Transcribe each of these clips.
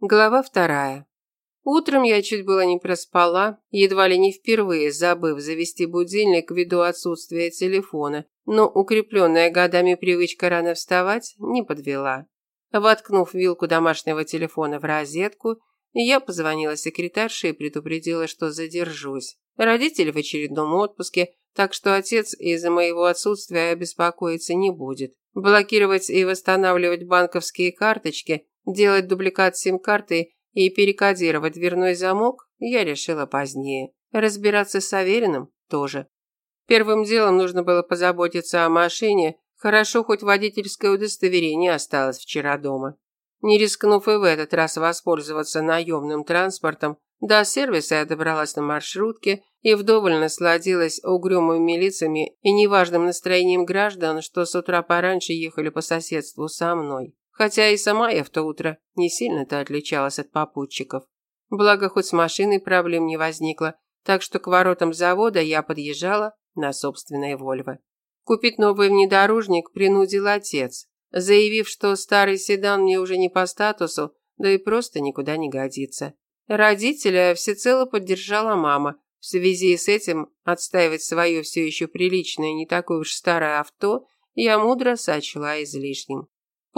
Глава вторая. Утром я чуть было не проспала, едва ли не впервые забыв завести будильник ввиду отсутствия телефона, но укрепленная годами привычка рано вставать не подвела. Воткнув вилку домашнего телефона в розетку, я позвонила секретарше и предупредила, что задержусь. Родители в очередном отпуске, так что отец из-за моего отсутствия беспокоиться не будет. Блокировать и восстанавливать банковские карточки Делать дубликат сим-карты и перекодировать дверной замок я решила позднее. Разбираться с Авериным тоже. Первым делом нужно было позаботиться о машине, хорошо хоть водительское удостоверение осталось вчера дома. Не рискнув и в этот раз воспользоваться наемным транспортом, до сервиса я добралась на маршрутке и вдоволь насладилась угрюмыми лицами и неважным настроением граждан, что с утра пораньше ехали по соседству со мной. Хотя и сама я в то утро не сильно-то отличалась от попутчиков. Благо, хоть с машиной проблем не возникло, так что к воротам завода я подъезжала на собственной Вольво. Купить новый внедорожник принудил отец, заявив, что старый седан мне уже не по статусу, да и просто никуда не годится. Родителя всецело поддержала мама. В связи с этим отстаивать свое все еще приличное, не такое уж старое авто я мудро сочла излишним.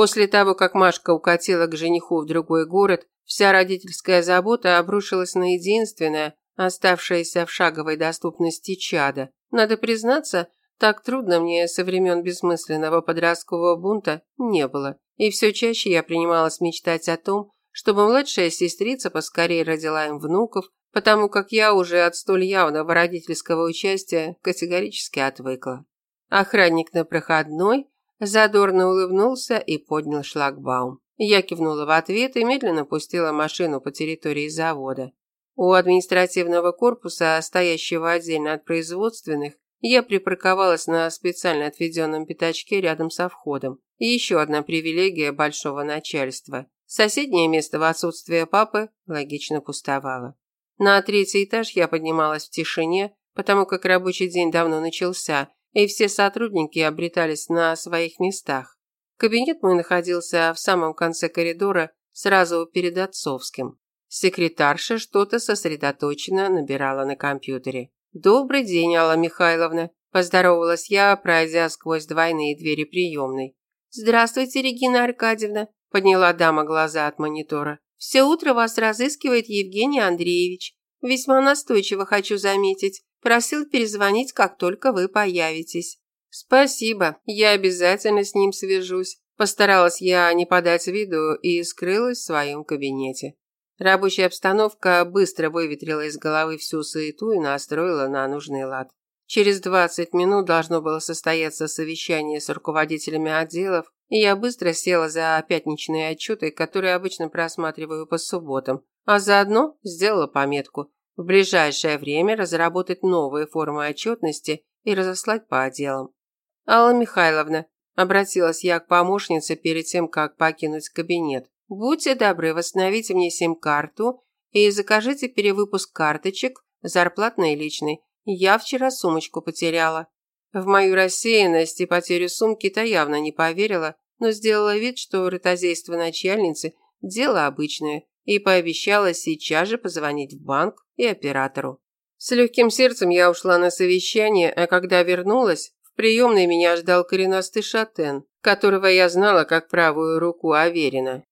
После того, как Машка укатила к жениху в другой город, вся родительская забота обрушилась на единственное, оставшееся в шаговой доступности чада. Надо признаться, так трудно мне со времен бессмысленного подросткового бунта не было. И все чаще я принималась мечтать о том, чтобы младшая сестрица поскорее родила им внуков, потому как я уже от столь явного родительского участия категорически отвыкла. Охранник на проходной Задорно улыбнулся и поднял шлагбаум. Я кивнула в ответ и медленно пустила машину по территории завода. У административного корпуса, стоящего отдельно от производственных, я припарковалась на специально отведенном пятачке рядом со входом. И еще одна привилегия большого начальства. Соседнее место в отсутствие папы логично пустовало. На третий этаж я поднималась в тишине, потому как рабочий день давно начался, и все сотрудники обретались на своих местах. Кабинет мой находился в самом конце коридора, сразу перед отцовским. Секретарша что-то сосредоточенно набирала на компьютере. «Добрый день, Алла Михайловна», – поздоровалась я, пройдя сквозь двойные двери приемной. «Здравствуйте, Регина Аркадьевна», – подняла дама глаза от монитора. «Все утро вас разыскивает Евгений Андреевич. Весьма настойчиво хочу заметить. Просил перезвонить, как только вы появитесь. Спасибо, я обязательно с ним свяжусь. Постаралась я не подать виду и скрылась в своем кабинете. Рабочая обстановка быстро выветрила из головы всю суету и настроила на нужный лад. Через 20 минут должно было состояться совещание с руководителями отделов, и я быстро села за пятничные отчеты, которые обычно просматриваю по субботам, а заодно сделала пометку в ближайшее время разработать новые формы отчетности и разослать по отделам. Алла Михайловна, обратилась я к помощнице перед тем, как покинуть кабинет. Будьте добры, восстановите мне сим-карту и закажите перевыпуск карточек, зарплатной и личной. Я вчера сумочку потеряла. В мою рассеянность и потерю сумки-то явно не поверила, но сделала вид, что ротозейство начальницы – дело обычное, и пообещала сейчас же позвонить в банк и оператору. С легким сердцем я ушла на совещание, а когда вернулась, в приемной меня ждал коренастый шатен, которого я знала как правую руку Аверина.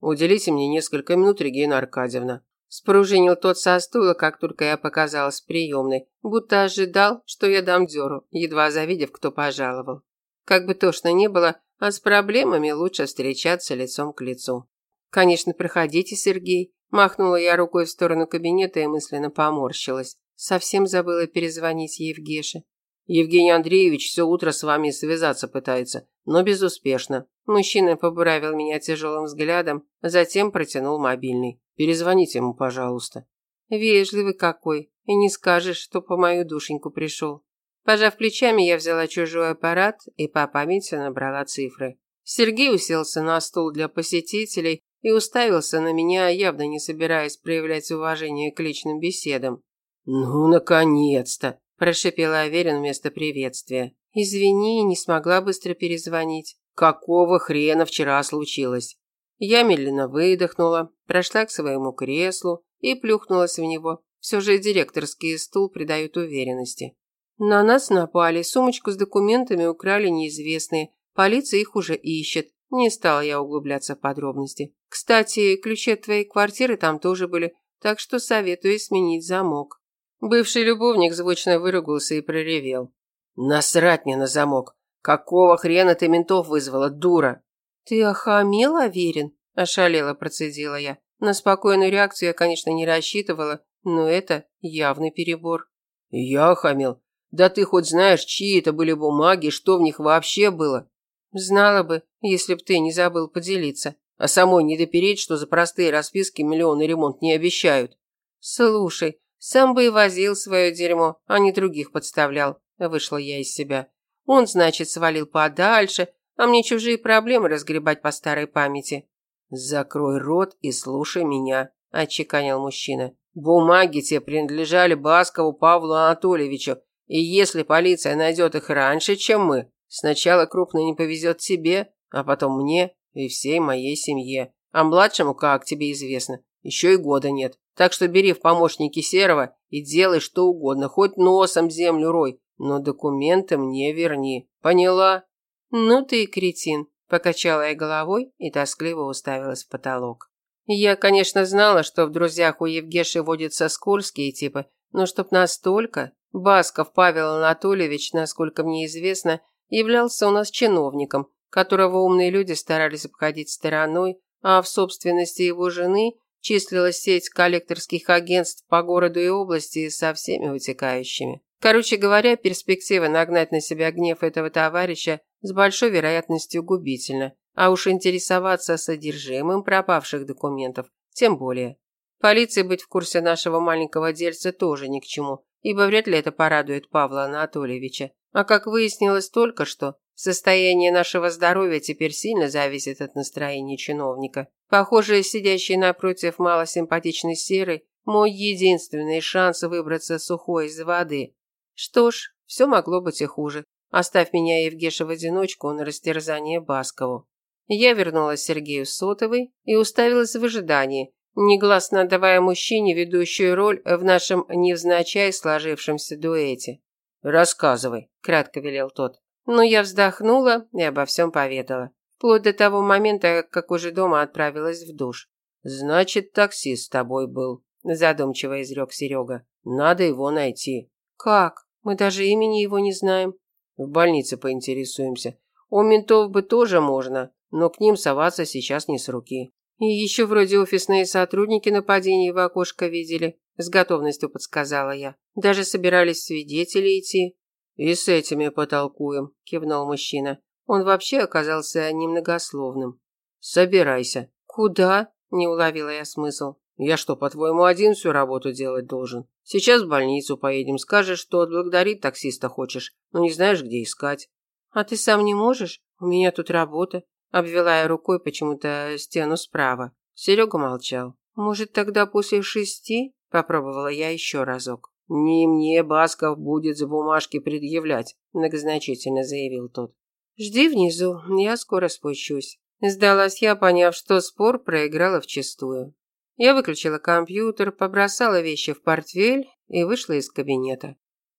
«Уделите мне несколько минут, Регина Аркадьевна». Спружинил тот со стула, как только я показалась приемной, будто ожидал, что я дам дёру, едва завидев, кто пожаловал. Как бы тошно ни было, а с проблемами лучше встречаться лицом к лицу. «Конечно, проходите, Сергей», – махнула я рукой в сторону кабинета и мысленно поморщилась. Совсем забыла перезвонить Евгеше. «Евгений Андреевич все утро с вами связаться пытается, но безуспешно». Мужчина побуравил меня тяжелым взглядом, затем протянул мобильный. «Перезвоните ему, пожалуйста». «Вежливый какой, и не скажешь, что по мою душеньку пришел». Пожав плечами, я взяла чужой аппарат и по памяти набрала цифры. Сергей уселся на стул для посетителей и уставился на меня, явно не собираясь проявлять уважение к личным беседам. «Ну, наконец-то!» – прошипел Аверин вместо приветствия. «Извини, не смогла быстро перезвонить». «Какого хрена вчера случилось?» Я медленно выдохнула, прошла к своему креслу и плюхнулась в него. Все же директорский стул придает уверенности. На нас напали, сумочку с документами украли неизвестные. Полиция их уже ищет. Не стала я углубляться в подробности. Кстати, ключи от твоей квартиры там тоже были, так что советую сменить замок. Бывший любовник звучно выругался и проревел. «Насрать мне на замок! Какого хрена ты ментов вызвала, дура?» «Ты охамел, Аверин?» – ошалела процедила я. На спокойную реакцию я, конечно, не рассчитывала, но это явный перебор. «Я охамел? Да ты хоть знаешь, чьи это были бумаги, что в них вообще было?» «Знала бы, если б ты не забыл поделиться. А самой не допереть, что за простые расписки миллионы ремонт не обещают». «Слушай, сам бы и возил свое дерьмо, а не других подставлял. Вышла я из себя. Он, значит, свалил подальше, а мне чужие проблемы разгребать по старой памяти. Закрой рот и слушай меня, отчеканил мужчина. Бумаги те принадлежали Баскову Павлу Анатольевичу, и если полиция найдет их раньше, чем мы, сначала крупно не повезет тебе, а потом мне и всей моей семье. А младшему, как тебе известно, еще и года нет. Так что бери в помощники Серого и делай что угодно, хоть носом землю рой, но документы мне верни. Поняла? Ну ты и кретин, покачала я головой и тоскливо уставилась в потолок. Я, конечно, знала, что в друзьях у Евгеши водятся скользкие типы, но чтоб настолько... Басков Павел Анатольевич, насколько мне известно, являлся у нас чиновником, которого умные люди старались обходить стороной, а в собственности его жены числилась сеть коллекторских агентств по городу и области со всеми вытекающими. Короче говоря, перспектива нагнать на себя гнев этого товарища с большой вероятностью губительна, а уж интересоваться содержимым пропавших документов тем более. Полиции быть в курсе нашего маленького дельца тоже ни к чему, ибо вряд ли это порадует Павла Анатольевича. А как выяснилось только что, состояние нашего здоровья теперь сильно зависит от настроения чиновника. Похоже, сидящий напротив малосимпатичный серый – мой единственный шанс выбраться сухой из воды. Что ж, все могло быть и хуже. Оставь меня, Евгеша, в одиночку на растерзание Баскову. Я вернулась Сергею Сотовой и уставилась в ожидании, негласно отдавая мужчине ведущую роль в нашем невзначай сложившемся дуэте. «Рассказывай», – кратко велел тот. Но я вздохнула и обо всем поведала. Вплоть до того момента, как уже дома отправилась в душ. «Значит, таксист с тобой был», – задумчиво изрек Серега. «Надо его найти». «Как?» Мы даже имени его не знаем. В больнице поинтересуемся. У ментов бы тоже можно, но к ним соваться сейчас не с руки. И еще вроде офисные сотрудники нападений в окошко видели, с готовностью подсказала я. Даже собирались свидетели идти. И с этими потолкуем, кивнул мужчина. Он вообще оказался немногословным. Собирайся. Куда? Не уловила я смысл. Я что, по-твоему, один всю работу делать должен? Сейчас в больницу поедем, скажешь, что отблагодарить таксиста хочешь, но не знаешь, где искать. А ты сам не можешь? У меня тут работа. Обвела я рукой почему-то стену справа. Серега молчал. Может, тогда после шести? Попробовала я еще разок. «Не мне Басков будет за бумажки предъявлять», многозначительно заявил тот. «Жди внизу, я скоро спущусь». Сдалась я, поняв, что спор проиграла вчистую. Я выключила компьютер, побросала вещи в портфель и вышла из кабинета.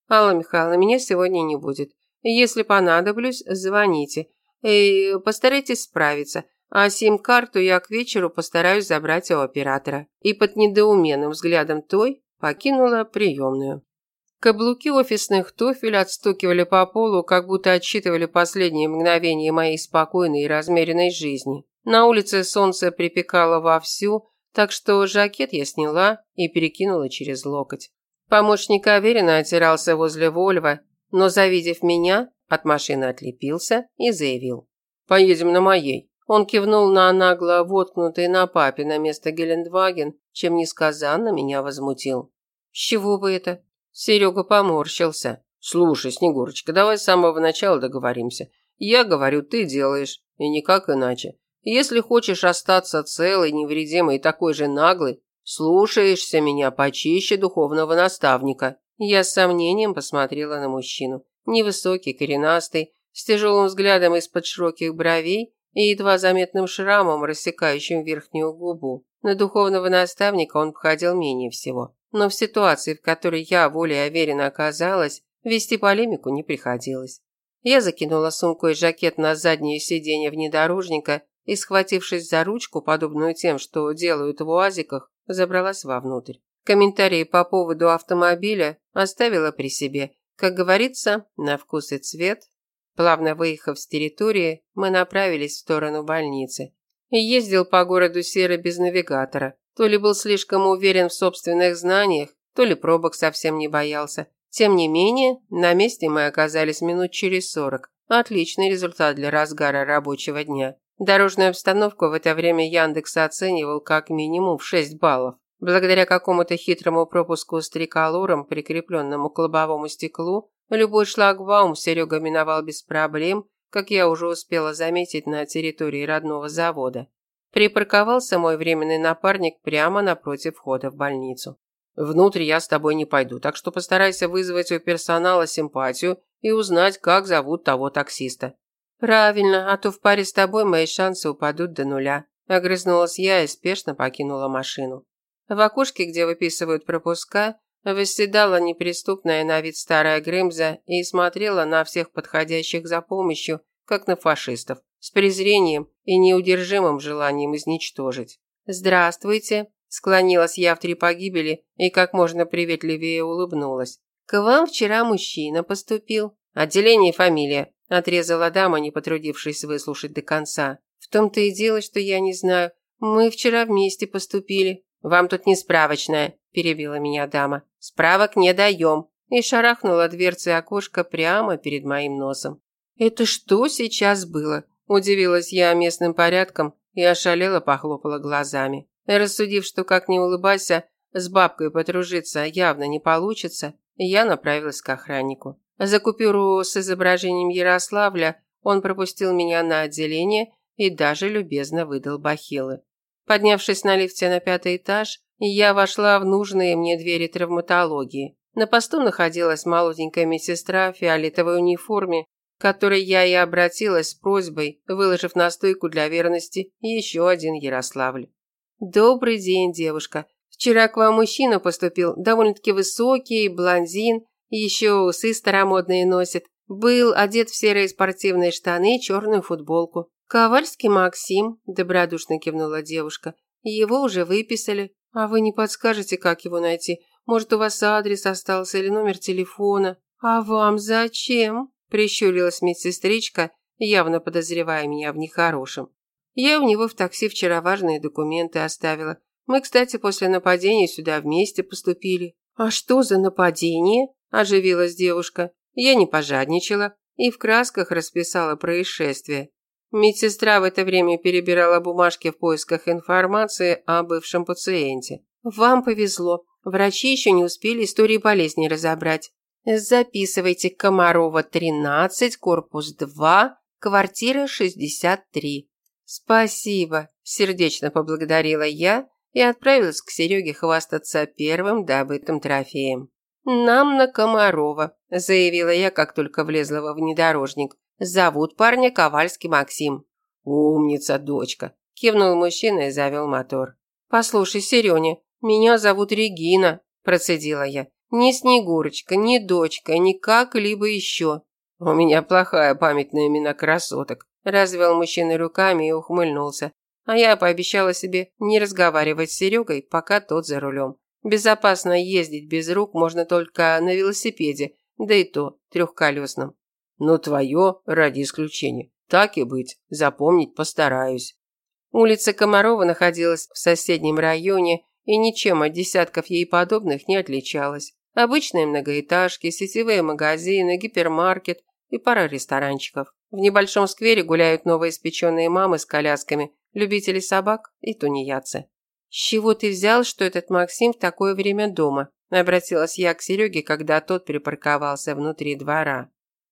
«Алла Михайловна, меня сегодня не будет. Если понадоблюсь, звоните. И постарайтесь справиться. А сим-карту я к вечеру постараюсь забрать у оператора». И под недоуменным взглядом той покинула приемную. Каблуки офисных туфель отстукивали по полу, как будто отсчитывали последние мгновения моей спокойной и размеренной жизни. На улице солнце припекало вовсю, так что жакет я сняла и перекинула через локоть. Помощник уверенно отирался возле Вольва, но, завидев меня, от машины отлепился и заявил. «Поедем на моей». Он кивнул на нагло воткнутый на папе на место Гелендваген, чем несказанно меня возмутил. «С чего бы это?» Серега поморщился. «Слушай, Снегурочка, давай с самого начала договоримся. Я говорю, ты делаешь, и никак иначе. Если хочешь остаться целой, невредимой и такой же наглой, слушаешься меня почище духовного наставника. Я с сомнением посмотрела на мужчину. Невысокий, коренастый, с тяжелым взглядом из-под широких бровей и едва заметным шрамом, рассекающим верхнюю губу. На духовного наставника он походил менее всего. Но в ситуации, в которой я волей уверенно оказалась, вести полемику не приходилось. Я закинула сумку и жакет на заднее сиденье внедорожника и, схватившись за ручку, подобную тем, что делают в уазиках, забралась вовнутрь. Комментарии по поводу автомобиля оставила при себе. Как говорится, на вкус и цвет. Плавно выехав с территории, мы направились в сторону больницы. Ездил по городу серо без навигатора. То ли был слишком уверен в собственных знаниях, то ли пробок совсем не боялся. Тем не менее, на месте мы оказались минут через сорок. Отличный результат для разгара рабочего дня. Дорожную обстановку в это время Яндекс оценивал как минимум в 6 баллов. Благодаря какому-то хитрому пропуску с триколором, прикрепленному к лобовому стеклу, любой шлагбаум Серега миновал без проблем, как я уже успела заметить на территории родного завода. Припарковался мой временный напарник прямо напротив входа в больницу. Внутрь я с тобой не пойду, так что постарайся вызвать у персонала симпатию и узнать, как зовут того таксиста. Правильно, а то в паре с тобой мои шансы упадут до нуля. Огрызнулась я и спешно покинула машину. В окошке, где выписывают пропуска, восседала неприступная на вид старая Грымза и смотрела на всех подходящих за помощью, как на фашистов, с презрением и неудержимым желанием изничтожить. «Здравствуйте», – склонилась я в три погибели и как можно приветливее улыбнулась. «К вам вчера мужчина поступил. Отделение и фамилия», – отрезала дама, не потрудившись выслушать до конца. «В том-то и дело, что я не знаю. Мы вчера вместе поступили», «Вам тут не справочная», – перебила меня дама. «Справок не даем». И шарахнула дверцей окошко прямо перед моим носом. «Это что сейчас было?» – удивилась я местным порядком и ошалела похлопала глазами. Рассудив, что как ни улыбайся, с бабкой подружиться явно не получится, я направилась к охраннику. За купюру с изображением Ярославля он пропустил меня на отделение и даже любезно выдал бахилы. Поднявшись на лифте на пятый этаж, я вошла в нужные мне двери травматологии. На посту находилась молоденькая медсестра в фиолетовой униформе, к которой я и обратилась с просьбой, выложив на стойку для верности еще один Ярославль. «Добрый день, девушка. Вчера к вам мужчина поступил, довольно-таки высокий, блондин, еще усы старомодные носит. Был одет в серые спортивные штаны и черную футболку. «Ковальский Максим», – добродушно кивнула девушка. «Его уже выписали. А вы не подскажете, как его найти? Может, у вас адрес остался или номер телефона?» «А вам зачем?» – прищурилась медсестричка, явно подозревая меня в нехорошем. «Я у него в такси вчера важные документы оставила. Мы, кстати, после нападения сюда вместе поступили». «А что за нападение?» – оживилась девушка. Я не пожадничала и в красках расписала происшествие. Медсестра в это время перебирала бумажки в поисках информации о бывшем пациенте. «Вам повезло. Врачи еще не успели истории болезни разобрать. Записывайте Комарова, 13, корпус 2, квартира 63». «Спасибо», – сердечно поблагодарила я и отправилась к Сереге хвастаться первым добытым трофеем. «Нам на Комарова», – заявила я, как только влезла во внедорожник. Зовут парня Ковальский Максим. Умница, дочка, кивнул мужчина и завел мотор. Послушай, Серёня, меня зовут Регина, процедила я. Ни Снегурочка, ни дочка, ни как-либо еще. У меня плохая память на имена красоток. Развел мужчина руками и ухмыльнулся. А я пообещала себе не разговаривать с Серегой, пока тот за рулем. Безопасно ездить без рук можно только на велосипеде, да и то трехколесном. Но твое ради исключения. Так и быть, запомнить постараюсь. Улица Комарова находилась в соседнем районе и ничем от десятков ей подобных не отличалась. Обычные многоэтажки, сетевые магазины, гипермаркет и пара ресторанчиков. В небольшом сквере гуляют новоиспеченные мамы с колясками, любители собак и тунеядцы. «С чего ты взял, что этот Максим в такое время дома?» – обратилась я к Сереге, когда тот припарковался внутри двора.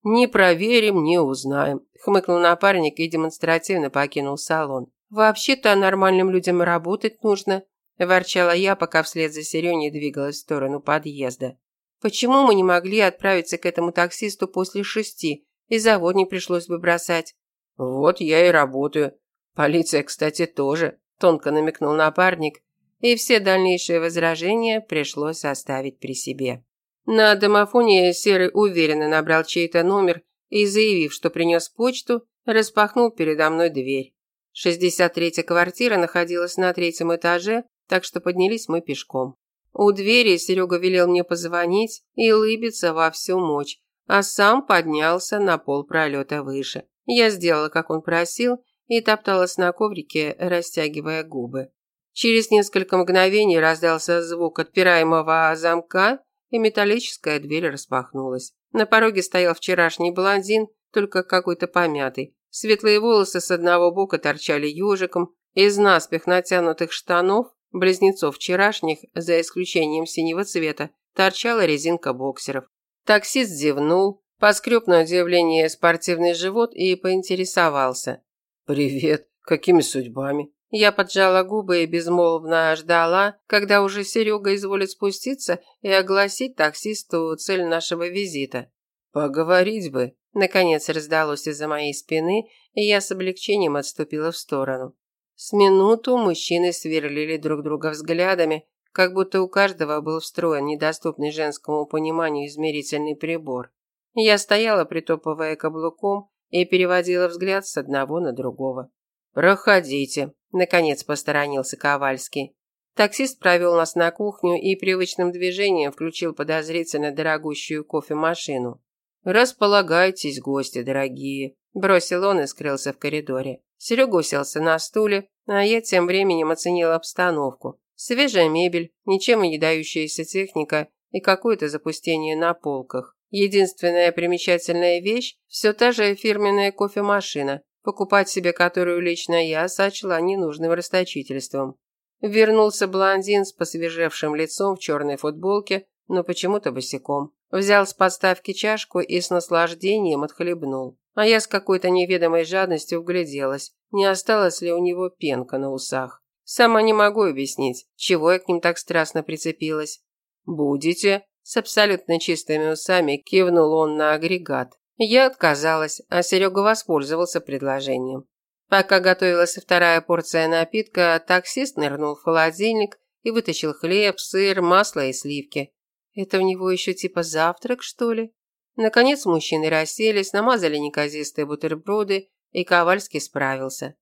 «Не проверим, не узнаем», – хмыкнул напарник и демонстративно покинул салон. «Вообще-то нормальным людям работать нужно», – ворчала я, пока вслед за Сереней двигалась в сторону подъезда. «Почему мы не могли отправиться к этому таксисту после шести, и завод не пришлось бы бросать?» Вот я и работаю. Полиция, кстати, тоже, тонко намекнул напарник, и все дальнейшие возражения пришлось оставить при себе. На домофоне Серый уверенно набрал чей-то номер и, заявив, что принес почту, распахнул передо мной дверь. 63-я квартира находилась на третьем этаже, так что поднялись мы пешком. У двери Серега велел мне позвонить и улыбиться во всю мощь, а сам поднялся на пол пролета выше. Я сделала, как он просил, и топталась на коврике, растягивая губы. Через несколько мгновений раздался звук отпираемого замка, и металлическая дверь распахнулась. На пороге стоял вчерашний блондин, только какой-то помятый. Светлые волосы с одного бока торчали ежиком, из наспех натянутых штанов, близнецов вчерашних, за исключением синего цвета, торчала резинка боксеров. Таксист зевнул, поскреб на удивление спортивный живот и поинтересовался. «Привет, какими судьбами?» Я поджала губы и безмолвно ждала, когда уже Серега изволит спуститься и огласить таксисту цель нашего визита. «Поговорить бы», – наконец раздалось из-за моей спины, и я с облегчением отступила в сторону. С минуту мужчины сверлили друг друга взглядами, как будто у каждого был встроен недоступный женскому пониманию измерительный прибор. Я стояла, притопывая каблуком, и переводила взгляд с одного на другого. «Проходите», – наконец посторонился Ковальский. Таксист провел нас на кухню и привычным движением включил подозрительно дорогущую кофемашину. «Располагайтесь, гости дорогие», – бросил он и скрылся в коридоре. Серега уселся на стуле, а я тем временем оценила обстановку. Свежая мебель, ничем не дающаяся техника и какое-то запустение на полках. Единственная примечательная вещь – все та же фирменная кофемашина, покупать себе которую лично я сочла ненужным расточительством. Вернулся блондин с посвежевшим лицом в черной футболке, но почему-то босиком. Взял с подставки чашку и с наслаждением отхлебнул. А я с какой-то неведомой жадностью вгляделась, не осталось ли у него пенка на усах. Сама не могу объяснить, чего я к ним так страстно прицепилась. «Будете?» С абсолютно чистыми усами кивнул он на агрегат. Я отказалась, а Серега воспользовался предложением. Пока готовилась вторая порция напитка, таксист нырнул в холодильник и вытащил хлеб, сыр, масло и сливки. Это у него еще типа завтрак, что ли? Наконец мужчины расселись, намазали неказистые бутерброды, и Ковальский справился.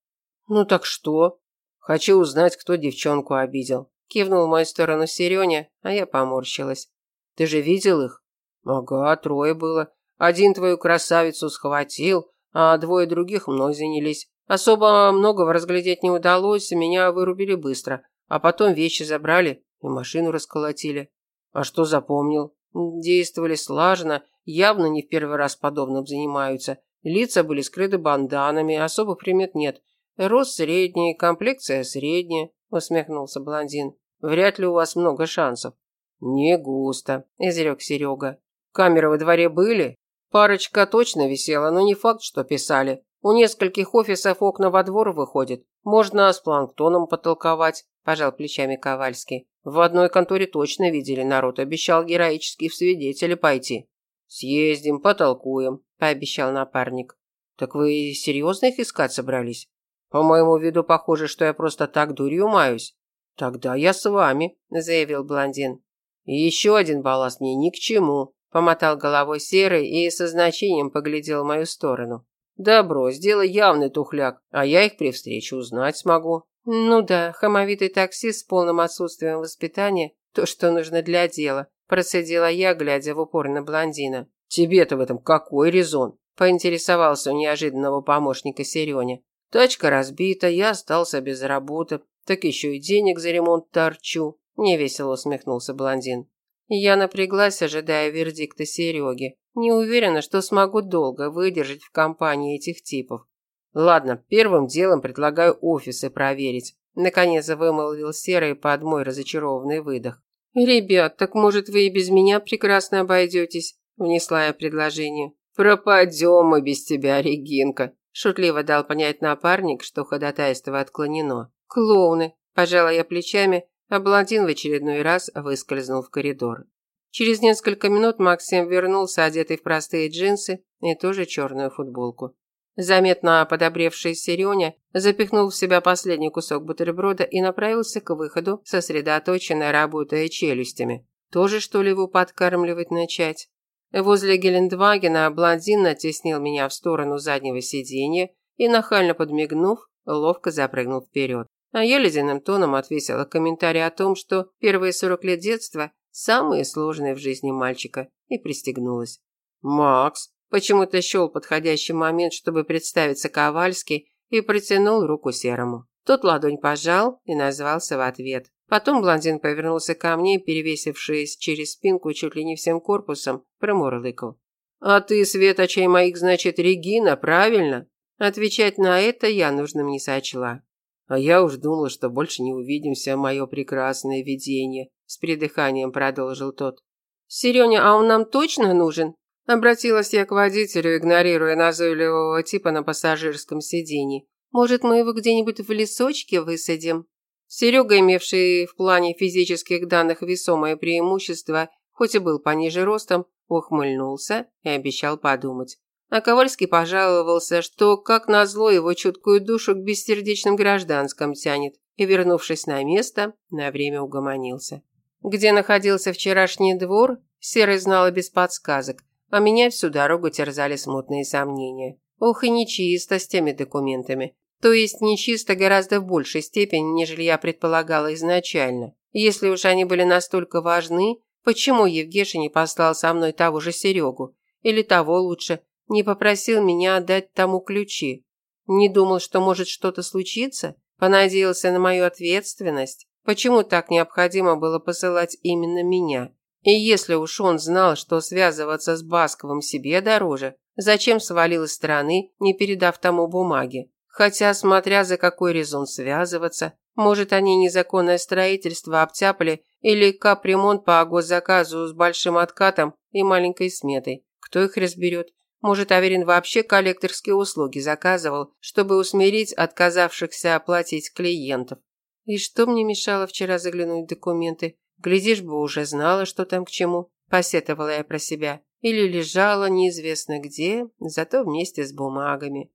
«Ну так что?» «Хочу узнать, кто девчонку обидел». Кивнул в мою сторону Сереня, а я поморщилась. «Ты же видел их?» «Ага, трое было. Один твою красавицу схватил, а двое других мной занялись. Особо многого разглядеть не удалось, меня вырубили быстро, а потом вещи забрали и машину расколотили. А что запомнил? Действовали слаженно, явно не в первый раз подобным занимаются. Лица были скрыты банданами, особых примет нет. Рост средний, комплекция средняя, усмехнулся блондин. Вряд ли у вас много шансов. Не густо, изрек Серега. Камеры во дворе были? Парочка точно висела, но не факт, что писали. У нескольких офисов окна во двор выходят. Можно с планктоном потолковать, пожал плечами Ковальский. В одной конторе точно видели народ, обещал героически в свидетели пойти. Съездим, потолкуем, пообещал напарник. Так вы серьезно их искать собрались? По моему виду похоже, что я просто так дурью маюсь. Тогда я с вами, заявил блондин. И еще один балласт мне ни к чему. Помотал головой серый и со значением поглядел в мою сторону. Да брось, дело явный тухляк, а я их при встрече узнать смогу. Ну да, хамовитый таксист с полным отсутствием воспитания – то, что нужно для дела, процедила я, глядя в упор на блондина. Тебе-то в этом какой резон? Поинтересовался у неожиданного помощника Сереня. Тачка разбита, я остался без работы, так еще и денег за ремонт торчу. Невесело усмехнулся блондин. Я напряглась, ожидая вердикта Сереги. Не уверена, что смогу долго выдержать в компании этих типов. Ладно, первым делом предлагаю офисы проверить. Наконец вымолвил Серый под мой разочарованный выдох. «Ребят, так может вы и без меня прекрасно обойдетесь?» Внесла я предложение. «Пропадем мы без тебя, Регинка», шутливо дал понять напарник, что ходатайство отклонено. «Клоуны», пожала я плечами, а блондин в очередной раз выскользнул в коридор. Через несколько минут Максим вернулся, одетый в простые джинсы и тоже черную футболку. Заметно подобревший Серёня запихнул в себя последний кусок бутерброда и направился к выходу, сосредоточенно работая челюстями. Тоже, что ли, его подкармливать начать? Возле Гелендвагена блондин натеснил меня в сторону заднего сиденья и, нахально подмигнув, ловко запрыгнул вперед. А я ледяным тоном отвесила комментарий о том, что первые 40 лет детства самые сложные в жизни мальчика, и пристегнулась. «Макс!» Почему-то счел подходящий момент, чтобы представиться Ковальски, и протянул руку Серому. Тот ладонь пожал и назвался в ответ. Потом блондин повернулся ко мне, перевесившись через спинку чуть ли не всем корпусом, промурлыкал. «А ты, Светочей моих, значит, Регина, правильно?» Отвечать на это я нужным не сочла. А я уж думала, что больше не увидимся, мое прекрасное видение, с придыханием продолжил тот. Серёня, а он нам точно нужен? Обратилась я к водителю, игнорируя назойливого типа на пассажирском сиденье. Может, мы его где-нибудь в лесочке высадим? Серега, имевший в плане физических данных весомое преимущество, хоть и был пониже ростом, ухмыльнулся и обещал подумать. А Ковальский пожаловался, что, как назло, его чуткую душу к бессердечным гражданским тянет, и, вернувшись на место, на время угомонился. Где находился вчерашний двор, Серый знал и без подсказок, а меня всю дорогу терзали смутные сомнения. Ох и нечисто с теми документами. То есть нечисто гораздо в большей степени, нежели я предполагала изначально. Если уж они были настолько важны, почему Евгеша не послал со мной того же Серегу? Или того лучше, не попросил меня отдать тому ключи? Не думал, что может что-то случиться? Понадеялся на мою ответственность? Почему так необходимо было посылать именно меня? И если уж он знал, что связываться с Басковым себе дороже, зачем свалил из страны, не передав тому бумаги? Хотя, смотря за какой резон связываться, может, они незаконное строительство обтяпали или капремонт по госзаказу с большим откатом и маленькой сметой. Кто их разберет? Может, Аверин вообще коллекторские услуги заказывал, чтобы усмирить отказавшихся оплатить клиентов. И что мне мешало вчера заглянуть в документы? Глядишь бы, уже знала, что там к чему, посетовала я про себя. Или лежала неизвестно где, зато вместе с бумагами.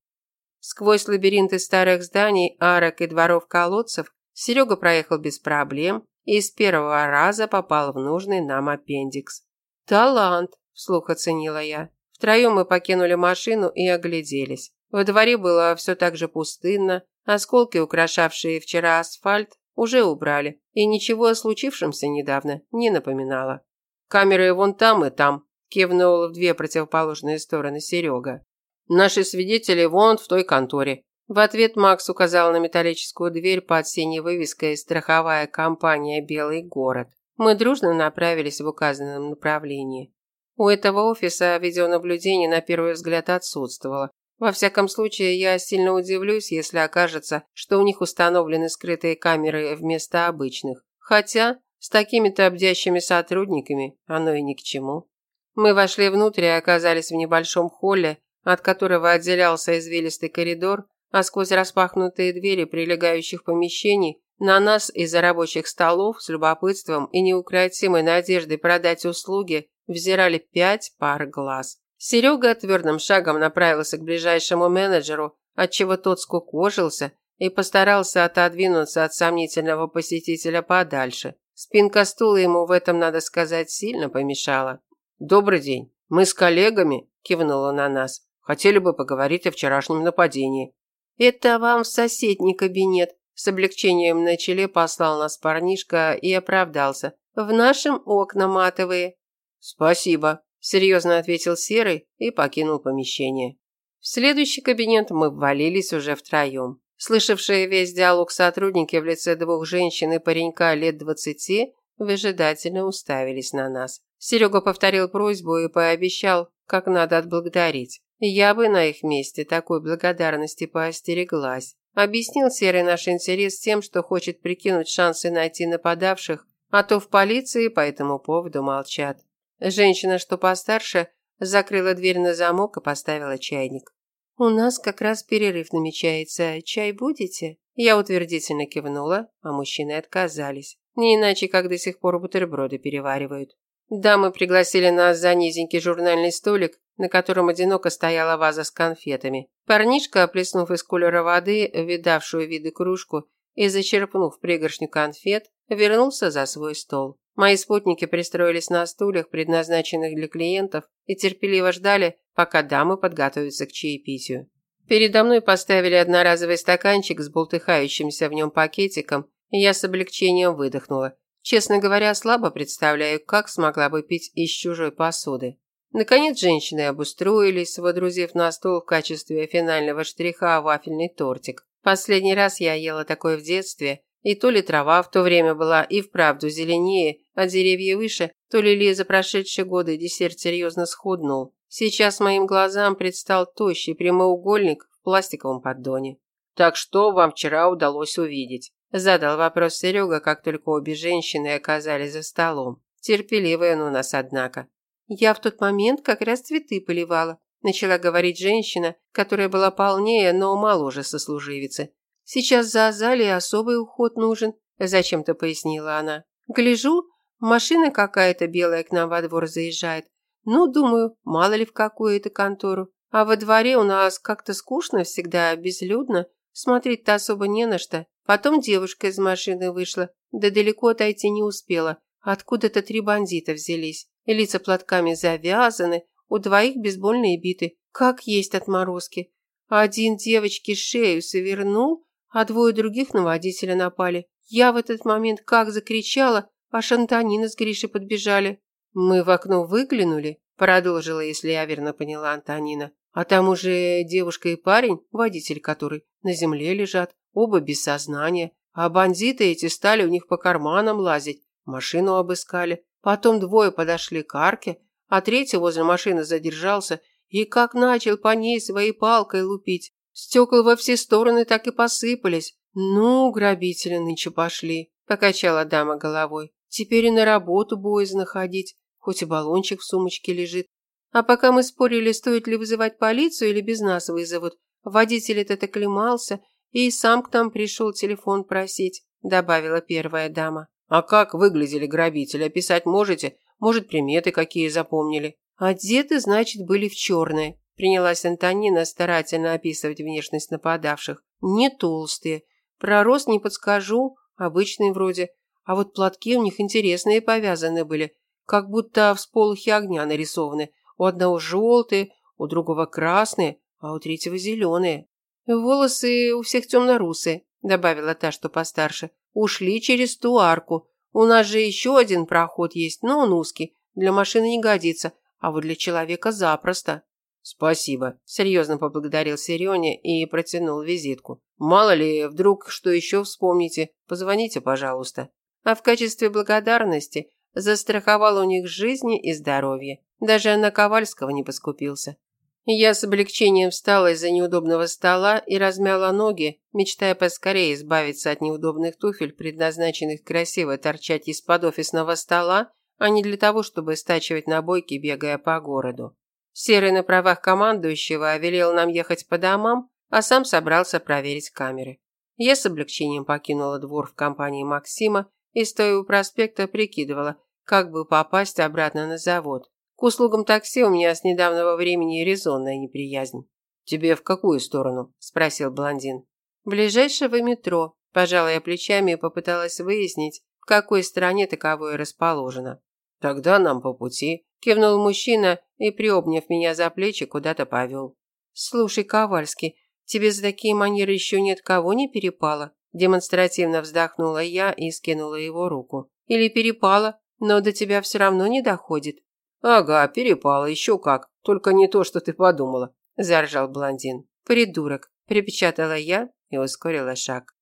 Сквозь лабиринты старых зданий, арок и дворов-колодцев Серега проехал без проблем и с первого раза попал в нужный нам аппендикс. «Талант!» – вслух оценила я. Втроем мы покинули машину и огляделись. Во дворе было все так же пустынно, осколки, украшавшие вчера асфальт, уже убрали, и ничего о случившемся недавно не напоминало. Камеры вон там и там, кивнул в две противоположные стороны Серега. Наши свидетели вон в той конторе. В ответ Макс указал на металлическую дверь под синей вывеской «Страховая компания «Белый город». Мы дружно направились в указанном направлении. У этого офиса видеонаблюдение на первый взгляд отсутствовало, во всяком случае, я сильно удивлюсь, если окажется, что у них установлены скрытые камеры вместо обычных. Хотя с такими-то обдящими сотрудниками оно и ни к чему. Мы вошли внутрь и оказались в небольшом холле, от которого отделялся извилистый коридор, а сквозь распахнутые двери прилегающих помещений на нас из-за рабочих столов с любопытством и неукротимой надеждой продать услуги взирали пять пар глаз. Серега твердым шагом направился к ближайшему менеджеру, отчего тот скукожился и постарался отодвинуться от сомнительного посетителя подальше. Спинка стула ему в этом, надо сказать, сильно помешала. «Добрый день. Мы с коллегами», – кивнула на нас. «Хотели бы поговорить о вчерашнем нападении». «Это вам в соседний кабинет», – с облегчением на челе послал нас парнишка и оправдался. «В нашем окна матовые». «Спасибо», серьезно ответил Серый и покинул помещение. В следующий кабинет мы ввалились уже втроем. Слышавшие весь диалог сотрудники в лице двух женщин и паренька лет двадцати выжидательно уставились на нас. Серега повторил просьбу и пообещал, как надо отблагодарить. Я бы на их месте такой благодарности поостереглась. Объяснил Серый наш интерес тем, что хочет прикинуть шансы найти нападавших, а то в полиции по этому поводу молчат. Женщина, что постарше, закрыла дверь на замок и поставила чайник. «У нас как раз перерыв намечается. Чай будете?» Я утвердительно кивнула, а мужчины отказались. Не иначе, как до сих пор бутерброды переваривают. Дамы пригласили нас за низенький журнальный столик, на котором одиноко стояла ваза с конфетами. Парнишка, оплеснув из кулера воды, видавшую виды кружку, и зачерпнув пригоршню конфет, вернулся за свой стол. Мои спутники пристроились на стульях, предназначенных для клиентов, и терпеливо ждали, пока дамы подготовятся к чаепитию. Передо мной поставили одноразовый стаканчик с бултыхающимся в нем пакетиком, и я с облегчением выдохнула. Честно говоря, слабо представляю, как смогла бы пить из чужой посуды. Наконец женщины обустроились, водрузив на стол в качестве финального штриха вафельный тортик. Последний раз я ела такое в детстве, и то ли трава в то время была и вправду зеленее, а деревья выше, то ли ли за прошедшие годы десерт серьезно схуднул. Сейчас моим глазам предстал тощий прямоугольник в пластиковом поддоне. «Так что вам вчера удалось увидеть?» Задал вопрос Серега, как только обе женщины оказались за столом. Терпеливая он у нас, однако. Я в тот момент как раз цветы поливала. Начала говорить женщина, которая была полнее, но моложе сослуживицы. Сейчас за Азалией особый уход нужен, зачем-то пояснила она. Гляжу, машина какая-то белая к нам во двор заезжает. Ну, думаю, мало ли в какую это контору. А во дворе у нас как-то скучно всегда, безлюдно. Смотреть-то особо не на что. Потом девушка из машины вышла, да далеко отойти не успела. Откуда-то три бандита взялись. Лица платками завязаны, у двоих бейсбольные биты, как есть отморозки. Один девочке шею совернул, а двое других на водителя напали. Я в этот момент как закричала, а Шантанина с Гришей подбежали. Мы в окно выглянули, продолжила, если я верно поняла Антонина. А там уже девушка и парень, водитель который, на земле лежат оба без сознания, а бандиты эти стали у них по карманам лазить, машину обыскали. Потом двое подошли к арке, а третий возле машины задержался и как начал по ней своей палкой лупить. Стекла во все стороны так и посыпались. Ну, грабители нынче пошли, покачала дама головой. Теперь и на работу боязно ходить, хоть и баллончик в сумочке лежит. А пока мы спорили, стоит ли вызывать полицию или без нас вызовут, водитель этот оклемался и сам к нам пришел телефон просить», – добавила первая дама. «А как выглядели грабители, описать можете? Может, приметы какие запомнили?» «Одеты, значит, были в черное», – принялась Антонина старательно описывать внешность нападавших. «Не толстые. Про рост не подскажу, обычные вроде. А вот платки у них интересные повязаны были, как будто в сполохе огня нарисованы. У одного желтые, у другого красные, а у третьего зеленые. «Волосы у всех темно-русые», – добавила та, что постарше. «Ушли через ту арку. У нас же еще один проход есть, но он узкий. Для машины не годится, а вот для человека запросто». «Спасибо», – серьезно поблагодарил Сереня и протянул визитку. «Мало ли, вдруг что еще вспомните, позвоните, пожалуйста». А в качестве благодарности застраховал у них жизни и здоровье. Даже на Ковальского не поскупился. Я с облегчением встала из-за неудобного стола и размяла ноги, мечтая поскорее избавиться от неудобных туфель, предназначенных красиво торчать из-под офисного стола, а не для того, чтобы стачивать набойки, бегая по городу. Серый на правах командующего велел нам ехать по домам, а сам собрался проверить камеры. Я с облегчением покинула двор в компании Максима и, стоя у проспекта, прикидывала, как бы попасть обратно на завод. К услугам такси у меня с недавнего времени резонная неприязнь. «Тебе в какую сторону?» – спросил блондин. «Ближайшего метро», – пожала я плечами и попыталась выяснить, в какой стороне таковое расположено. «Тогда нам по пути», – кивнул мужчина и, приобняв меня за плечи, куда-то повел. «Слушай, Ковальский, тебе за такие манеры еще нет кого не перепало?» Демонстративно вздохнула я и скинула его руку. «Или перепало, но до тебя все равно не доходит». «Ага, перепало, еще как. Только не то, что ты подумала», – заржал блондин. «Придурок», – припечатала я и ускорила шаг.